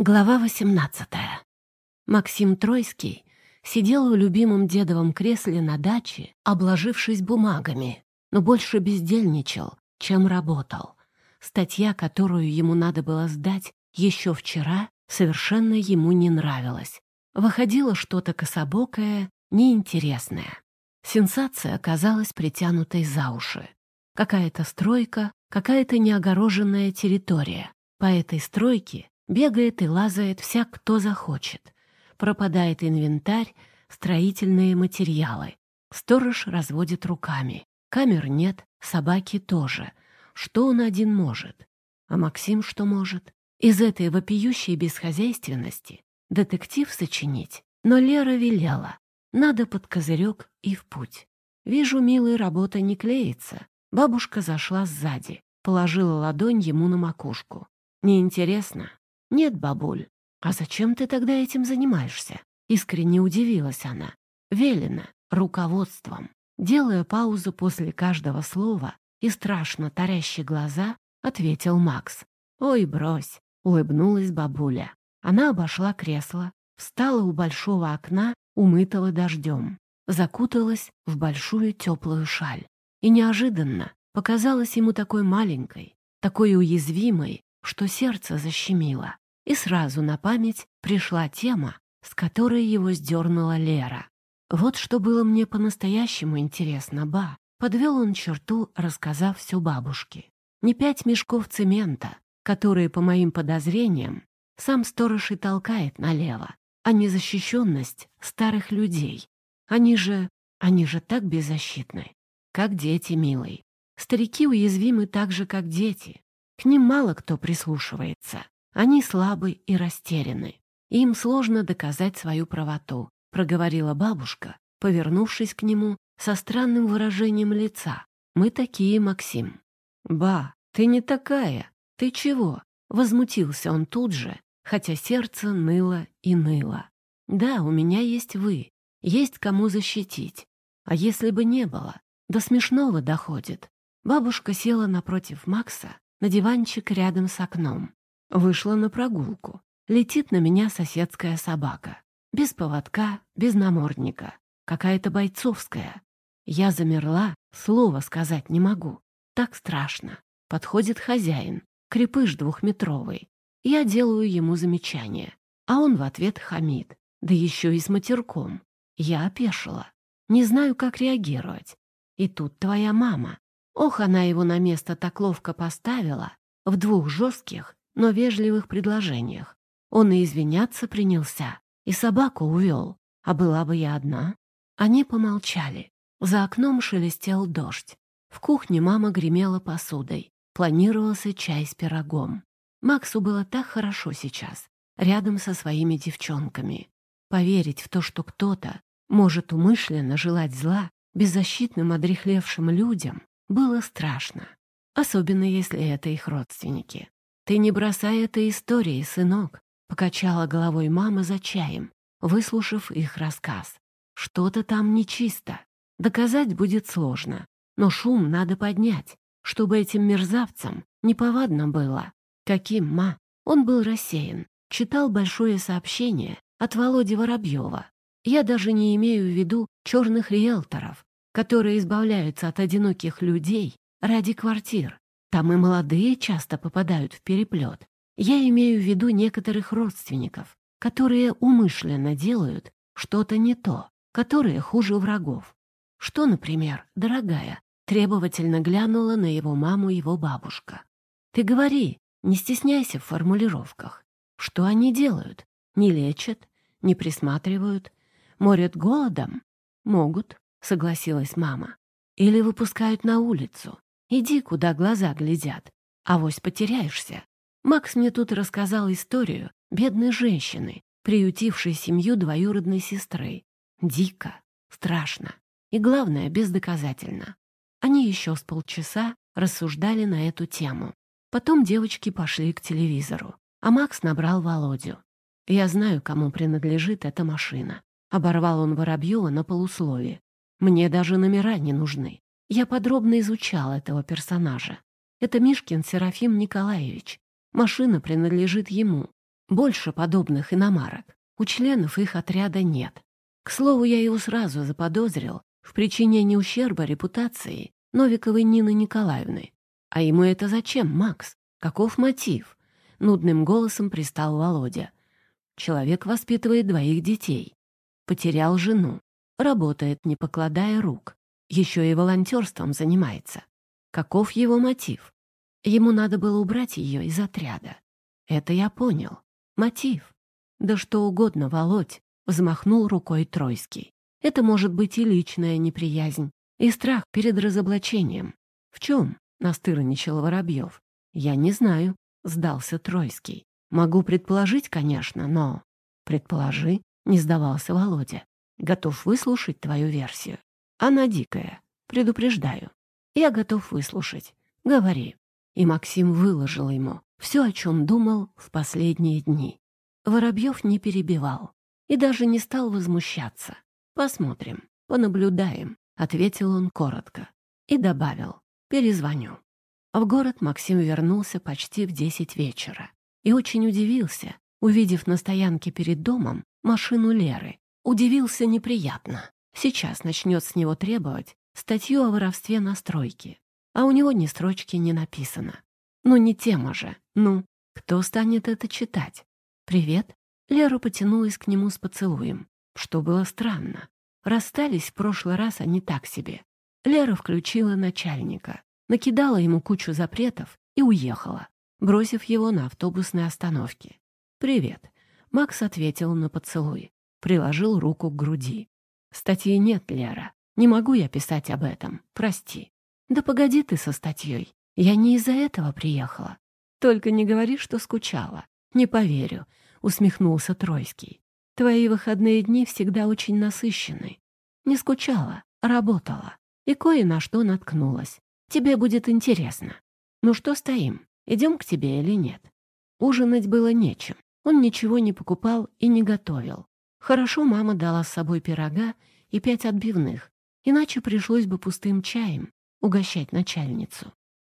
Глава 18. Максим Тройский сидел в любимом дедовом кресле на даче, обложившись бумагами, но больше бездельничал, чем работал. Статья, которую ему надо было сдать еще вчера, совершенно ему не нравилась. Выходило что-то кособокое, неинтересное. Сенсация оказалась притянутой за уши. Какая-то стройка, какая-то неогороженная территория. По этой стройке Бегает и лазает всяк, кто захочет. Пропадает инвентарь, строительные материалы. Сторож разводит руками. Камер нет, собаки тоже. Что он один может? А Максим что может? Из этой вопиющей бесхозяйственности детектив сочинить. Но Лера велела. Надо под козырек и в путь. Вижу, милый, работа не клеится. Бабушка зашла сзади, положила ладонь ему на макушку. Неинтересно, «Нет, бабуль, а зачем ты тогда этим занимаешься?» Искренне удивилась она. «Велено, руководством». Делая паузу после каждого слова и страшно тарящие глаза, ответил Макс. «Ой, брось!» — улыбнулась бабуля. Она обошла кресло, встала у большого окна, умытого дождем, закуталась в большую теплую шаль. И неожиданно показалась ему такой маленькой, такой уязвимой, что сердце защемило, и сразу на память пришла тема, с которой его сдернула Лера. Вот что было мне по-настоящему интересно, ба. Подвел он черту, рассказав все бабушке. Не пять мешков цемента, которые, по моим подозрениям, сам сторож и толкает налево, а незащищенность старых людей. Они же... они же так беззащитны, как дети, милый. Старики уязвимы так же, как дети. К ним мало кто прислушивается. Они слабы и растеряны. Им сложно доказать свою правоту, проговорила бабушка, повернувшись к нему со странным выражением лица. Мы такие, Максим. Ба, ты не такая. Ты чего? Возмутился он тут же, хотя сердце ныло и ныло. Да, у меня есть вы, есть кому защитить. А если бы не было, до смешного доходит. Бабушка села напротив Макса на диванчик рядом с окном. Вышла на прогулку. Летит на меня соседская собака. Без поводка, без намордника. Какая-то бойцовская. Я замерла, слова сказать не могу. Так страшно. Подходит хозяин, крепыш двухметровый. Я делаю ему замечание, а он в ответ хамит, да еще и с матерком. Я опешила. Не знаю, как реагировать. И тут твоя мама. Ох, она его на место так ловко поставила, в двух жестких, но вежливых предложениях. Он и извиняться принялся, и собаку увел, а была бы я одна. Они помолчали. За окном шелестел дождь. В кухне мама гремела посудой. Планировался чай с пирогом. Максу было так хорошо сейчас, рядом со своими девчонками. Поверить в то, что кто-то может умышленно желать зла беззащитным одрехлевшим людям, было страшно, особенно если это их родственники. «Ты не бросай этой истории, сынок», — покачала головой мама за чаем, выслушав их рассказ. «Что-то там нечисто. Доказать будет сложно, но шум надо поднять, чтобы этим мерзавцам неповадно было. Каким, ма?» Он был рассеян, читал большое сообщение от Володи Воробьева. Я даже не имею в виду черных риэлторов, которые избавляются от одиноких людей ради квартир. Там и молодые часто попадают в переплет. Я имею в виду некоторых родственников, которые умышленно делают что-то не то, которые хуже врагов. Что, например, дорогая, требовательно глянула на его маму его бабушка. Ты говори, не стесняйся в формулировках. Что они делают? Не лечат, не присматривают, морят голодом? Могут, — согласилась мама. «Или выпускают на улицу. Иди, куда глаза глядят. Авось потеряешься». Макс мне тут рассказал историю бедной женщины, приютившей семью двоюродной сестры. Дико, страшно и, главное, бездоказательно. Они еще с полчаса рассуждали на эту тему. Потом девочки пошли к телевизору, а Макс набрал Володю. «Я знаю, кому принадлежит эта машина». Оборвал он Воробьева на полуслове. Мне даже номера не нужны. Я подробно изучал этого персонажа. Это Мишкин Серафим Николаевич. Машина принадлежит ему. Больше подобных иномарок. У членов их отряда нет. К слову, я его сразу заподозрил в причинении ущерба репутации Новиковой Нины Николаевны. А ему это зачем, Макс? Каков мотив? Нудным голосом пристал Володя. Человек воспитывает двоих детей. Потерял жену. Работает, не покладая рук. Еще и волонтерством занимается. Каков его мотив? Ему надо было убрать ее из отряда. Это я понял. Мотив. Да что угодно, Володь, взмахнул рукой Тройский. Это может быть и личная неприязнь, и страх перед разоблачением. В чем? настырничал Воробьев. Я не знаю, сдался Тройский. Могу предположить, конечно, но... Предположи, не сдавался Володя. Готов выслушать твою версию. Она дикая, предупреждаю. Я готов выслушать. Говори. И Максим выложил ему все, о чем думал в последние дни. Воробьев не перебивал и даже не стал возмущаться. «Посмотрим, понаблюдаем», — ответил он коротко и добавил «перезвоню». В город Максим вернулся почти в десять вечера и очень удивился, увидев на стоянке перед домом машину Леры. Удивился неприятно. Сейчас начнет с него требовать статью о воровстве на стройке, а у него ни строчки не написано. Ну, не тема же. Ну, кто станет это читать? «Привет». Лера потянулась к нему с поцелуем, что было странно. Расстались в прошлый раз они так себе. Лера включила начальника, накидала ему кучу запретов и уехала, бросив его на автобусной остановке. «Привет». Макс ответил на поцелуй, приложил руку к груди. «Статьи нет, Лера. Не могу я писать об этом. Прости». «Да погоди ты со статьей. Я не из-за этого приехала. Только не говори, что скучала. Не поверю усмехнулся Тройский. Твои выходные дни всегда очень насыщены. Не скучала, работала и кое на что наткнулась. Тебе будет интересно. Ну что стоим? Идем к тебе или нет? Ужинать было нечем. Он ничего не покупал и не готовил. Хорошо мама дала с собой пирога и пять отбивных, иначе пришлось бы пустым чаем угощать начальницу.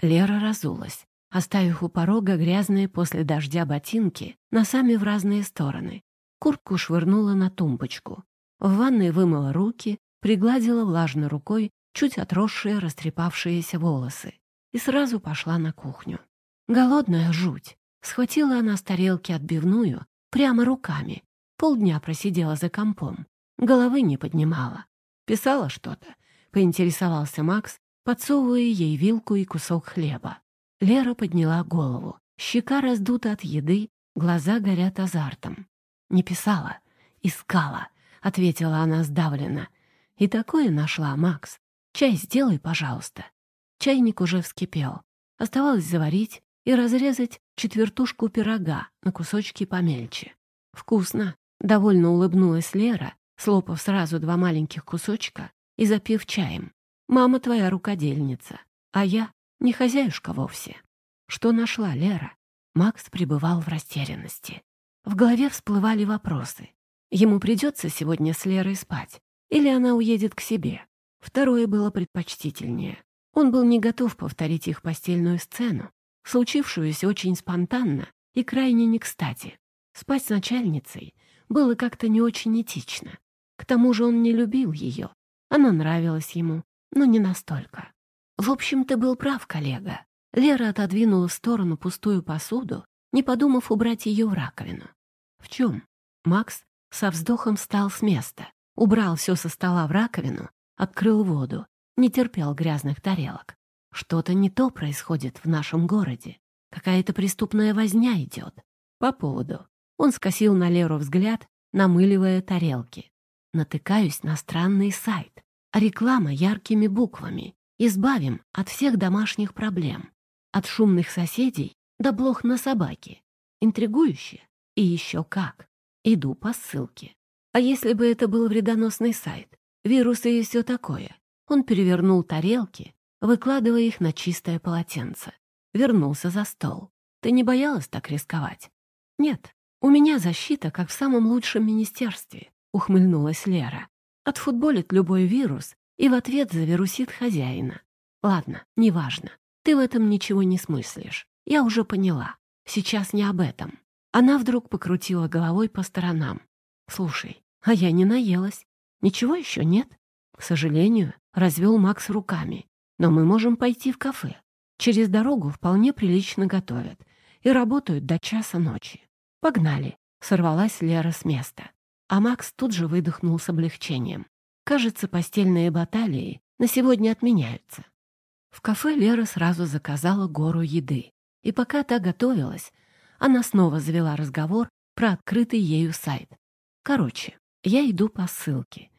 Лера разулась оставив у порога грязные после дождя ботинки носами в разные стороны. Куртку швырнула на тумбочку. В ванной вымыла руки, пригладила влажной рукой чуть отросшие растрепавшиеся волосы и сразу пошла на кухню. Голодная жуть. Схватила она с тарелки отбивную прямо руками. Полдня просидела за компом. Головы не поднимала. Писала что-то. Поинтересовался Макс, подсовывая ей вилку и кусок хлеба. Лера подняла голову. Щека раздута от еды, глаза горят азартом. «Не писала, искала», — ответила она сдавленно. «И такое нашла, Макс. Чай сделай, пожалуйста». Чайник уже вскипел. Оставалось заварить и разрезать четвертушку пирога на кусочки помельче. «Вкусно!» — довольно улыбнулась Лера, слопав сразу два маленьких кусочка и запив чаем. «Мама твоя рукодельница, а я не хозяюшка вовсе. Что нашла Лера? Макс пребывал в растерянности. В голове всплывали вопросы. Ему придется сегодня с Лерой спать, или она уедет к себе. Второе было предпочтительнее. Он был не готов повторить их постельную сцену, случившуюся очень спонтанно и крайне не кстати. Спать с начальницей было как-то не очень этично. К тому же он не любил ее. Она нравилась ему, но не настолько. В общем, ты был прав, коллега. Лера отодвинула в сторону пустую посуду, не подумав убрать ее в раковину. В чем? Макс со вздохом встал с места, убрал все со стола в раковину, открыл воду, не терпел грязных тарелок. Что-то не то происходит в нашем городе. Какая-то преступная возня идет. По поводу. Он скосил на Леру взгляд, намыливая тарелки. Натыкаюсь на странный сайт. Реклама яркими буквами. Избавим от всех домашних проблем. От шумных соседей до блох на собаке. Интригующе. И еще как. Иду по ссылке. А если бы это был вредоносный сайт? Вирусы и все такое. Он перевернул тарелки, выкладывая их на чистое полотенце. Вернулся за стол. Ты не боялась так рисковать? Нет, у меня защита, как в самом лучшем министерстве, ухмыльнулась Лера. Отфутболит любой вирус и в ответ завирусит хозяина. Ладно, неважно. Ты в этом ничего не смыслишь. Я уже поняла. Сейчас не об этом. Она вдруг покрутила головой по сторонам. «Слушай, а я не наелась. Ничего еще нет?» «К сожалению», — развел Макс руками. «Но мы можем пойти в кафе. Через дорогу вполне прилично готовят и работают до часа ночи. Погнали!» — сорвалась Лера с места. А Макс тут же выдохнул с облегчением. Кажется, постельные баталии на сегодня отменяются. В кафе Лера сразу заказала гору еды. И пока та готовилась, она снова завела разговор про открытый ею сайт. Короче, я иду по ссылке.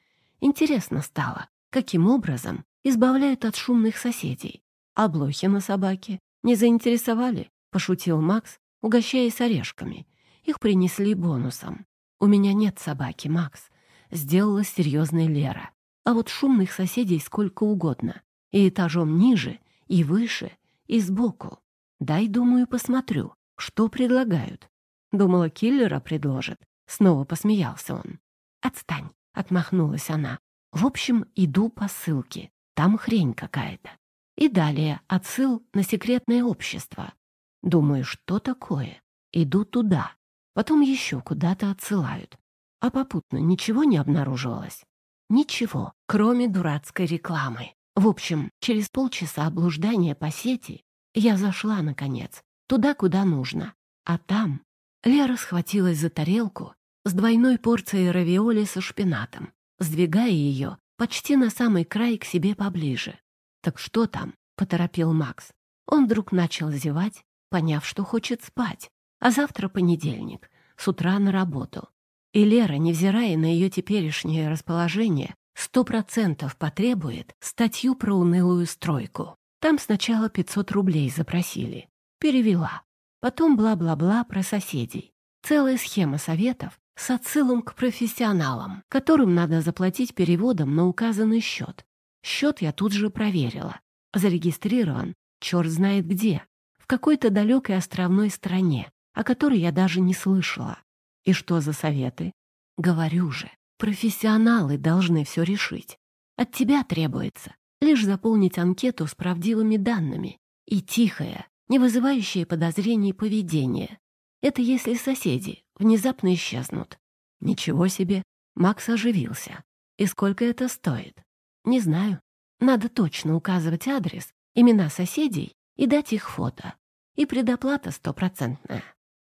Интересно стало, каким образом избавляют от шумных соседей. А блохи на собаке не заинтересовали, пошутил Макс, угощаясь орешками. Их принесли бонусом. «У меня нет собаки, Макс», — сделала серьезная Лера. «А вот шумных соседей сколько угодно. И этажом ниже, и выше, и сбоку. Дай, думаю, посмотрю, что предлагают. Думала, киллера предложит. Снова посмеялся он. «Отстань», — отмахнулась она. «В общем, иду по ссылке. Там хрень какая-то. И далее отсыл на секретное общество. Думаю, что такое? Иду туда. Потом еще куда-то отсылают. А попутно ничего не обнаруживалось? Ничего, кроме дурацкой рекламы. В общем, через полчаса облуждания по сети я зашла, наконец, туда, куда нужно. А там Лера схватилась за тарелку с двойной порцией равиоли со шпинатом, сдвигая ее почти на самый край к себе поближе. «Так что там?» — поторопил Макс. Он вдруг начал зевать, поняв, что хочет спать, а завтра понедельник, с утра на работу. И Лера, невзирая на ее теперешнее расположение, сто процентов потребует статью про унылую стройку. Там сначала 500 рублей запросили. Перевела. Потом бла-бла-бла про соседей. Целая схема советов с отсылом к профессионалам, которым надо заплатить переводом на указанный счет. Счет я тут же проверила. Зарегистрирован черт знает где, в какой-то далекой островной стране, о которой я даже не слышала. И что за советы? Говорю же, профессионалы должны все решить. От тебя требуется лишь заполнить анкету с правдивыми данными и тихое, не вызывающее подозрений поведение. Это если соседи внезапно исчезнут. Ничего себе, Макс оживился. И сколько это стоит? Не знаю. Надо точно указывать адрес, имена соседей и дать их фото. И предоплата стопроцентная.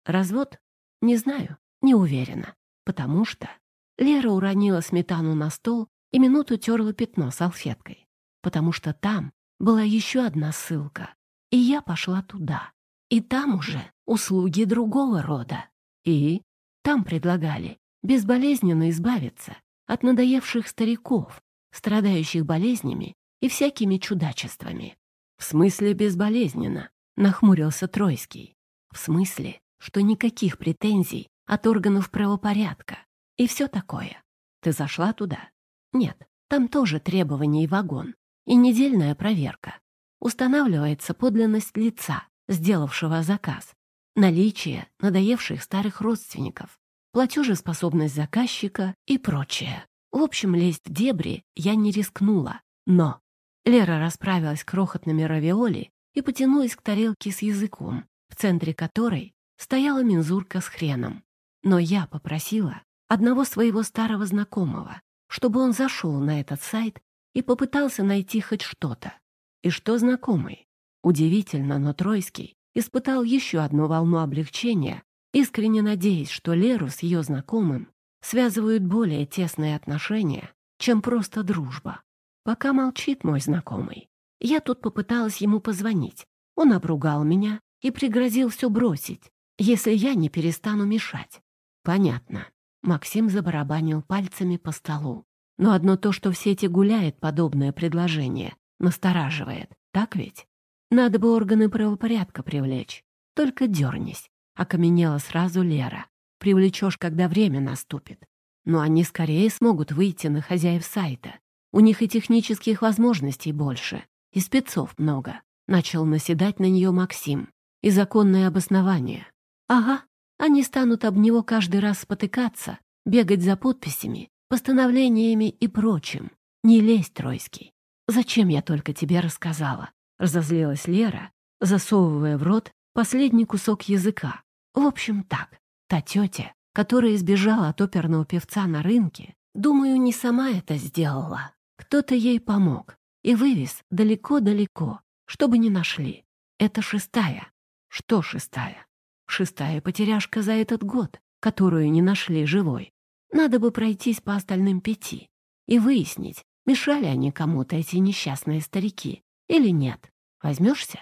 Развод? Не знаю, не уверена. Потому что Лера уронила сметану на стол и минуту терла пятно салфеткой. Потому что там была еще одна ссылка. И я пошла туда. И там уже услуги другого рода. И там предлагали безболезненно избавиться от надоевших стариков, страдающих болезнями и всякими чудачествами. «В смысле безболезненно?» — нахмурился Тройский. «В смысле, что никаких претензий от органов правопорядка. И все такое. Ты зашла туда? Нет, там тоже требования и вагон. И недельная проверка. Устанавливается подлинность лица, сделавшего заказ, наличие надоевших старых родственников, платежеспособность заказчика и прочее. В общем, лезть в дебри я не рискнула. Но Лера расправилась крохотными равиоли и потянулась к тарелке с языком, в центре которой стояла мензурка с хреном. Но я попросила одного своего старого знакомого, чтобы он зашел на этот сайт и попытался найти хоть что-то. И что знакомый? Удивительно, но Тройский испытал еще одну волну облегчения, искренне надеясь, что Леру с ее знакомым связывают более тесные отношения, чем просто дружба. Пока молчит мой знакомый. Я тут попыталась ему позвонить. Он обругал меня и пригрозил все бросить, если я не перестану мешать. Понятно. Максим забарабанил пальцами по столу. Но одно то, что в сети гуляет подобное предложение, настораживает. Так ведь? Надо бы органы правопорядка привлечь. Только дернись. Окаменела сразу Лера. Привлечешь, когда время наступит. Но они скорее смогут выйти на хозяев сайта. У них и технических возможностей больше, и спецов много. Начал наседать на нее Максим. И законное обоснование. Ага, они станут об него каждый раз спотыкаться, бегать за подписями, постановлениями и прочим. Не лезь, Тройский. Зачем я только тебе рассказала? Разозлилась Лера, засовывая в рот последний кусок языка. В общем, так. Та тетя, которая избежала от оперного певца на рынке, думаю, не сама это сделала. Кто-то ей помог и вывез далеко-далеко, чтобы не нашли. Это шестая. Что шестая? Шестая потеряшка за этот год, которую не нашли живой. Надо бы пройтись по остальным пяти и выяснить, мешали они кому-то эти несчастные старики или нет. Возьмешься?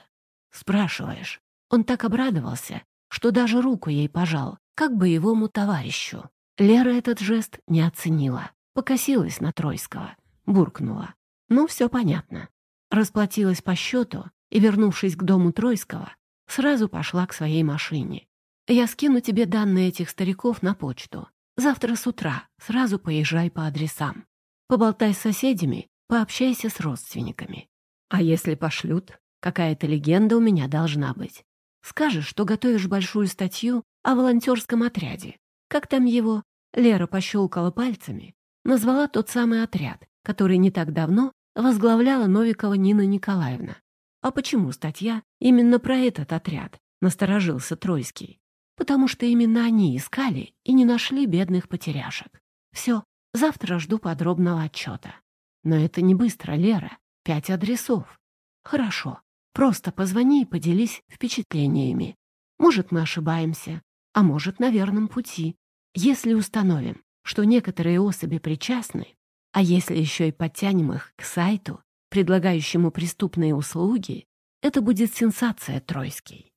Спрашиваешь. Он так обрадовался, что даже руку ей пожал, как боевому товарищу. Лера этот жест не оценила, покосилась на Тройского, буркнула. Ну, все понятно. Расплатилась по счету и, вернувшись к дому Тройского, сразу пошла к своей машине. «Я скину тебе данные этих стариков на почту. Завтра с утра сразу поезжай по адресам. Поболтай с соседями, пообщайся с родственниками. А если пошлют, какая-то легенда у меня должна быть. Скажешь, что готовишь большую статью о волонтерском отряде. Как там его? Лера пощелкала пальцами, назвала тот самый отряд, который не так давно возглавляла Новикова Нина Николаевна. А почему статья именно про этот отряд? Насторожился Тройский. Потому что именно они искали и не нашли бедных потеряшек. Все, завтра жду подробного отчета. Но это не быстро, Лера. Пять адресов. Хорошо. Просто позвони и поделись впечатлениями. Может, мы ошибаемся, а может, на верном пути. Если установим, что некоторые особи причастны, а если еще и подтянем их к сайту, предлагающему преступные услуги, это будет сенсация, Тройский.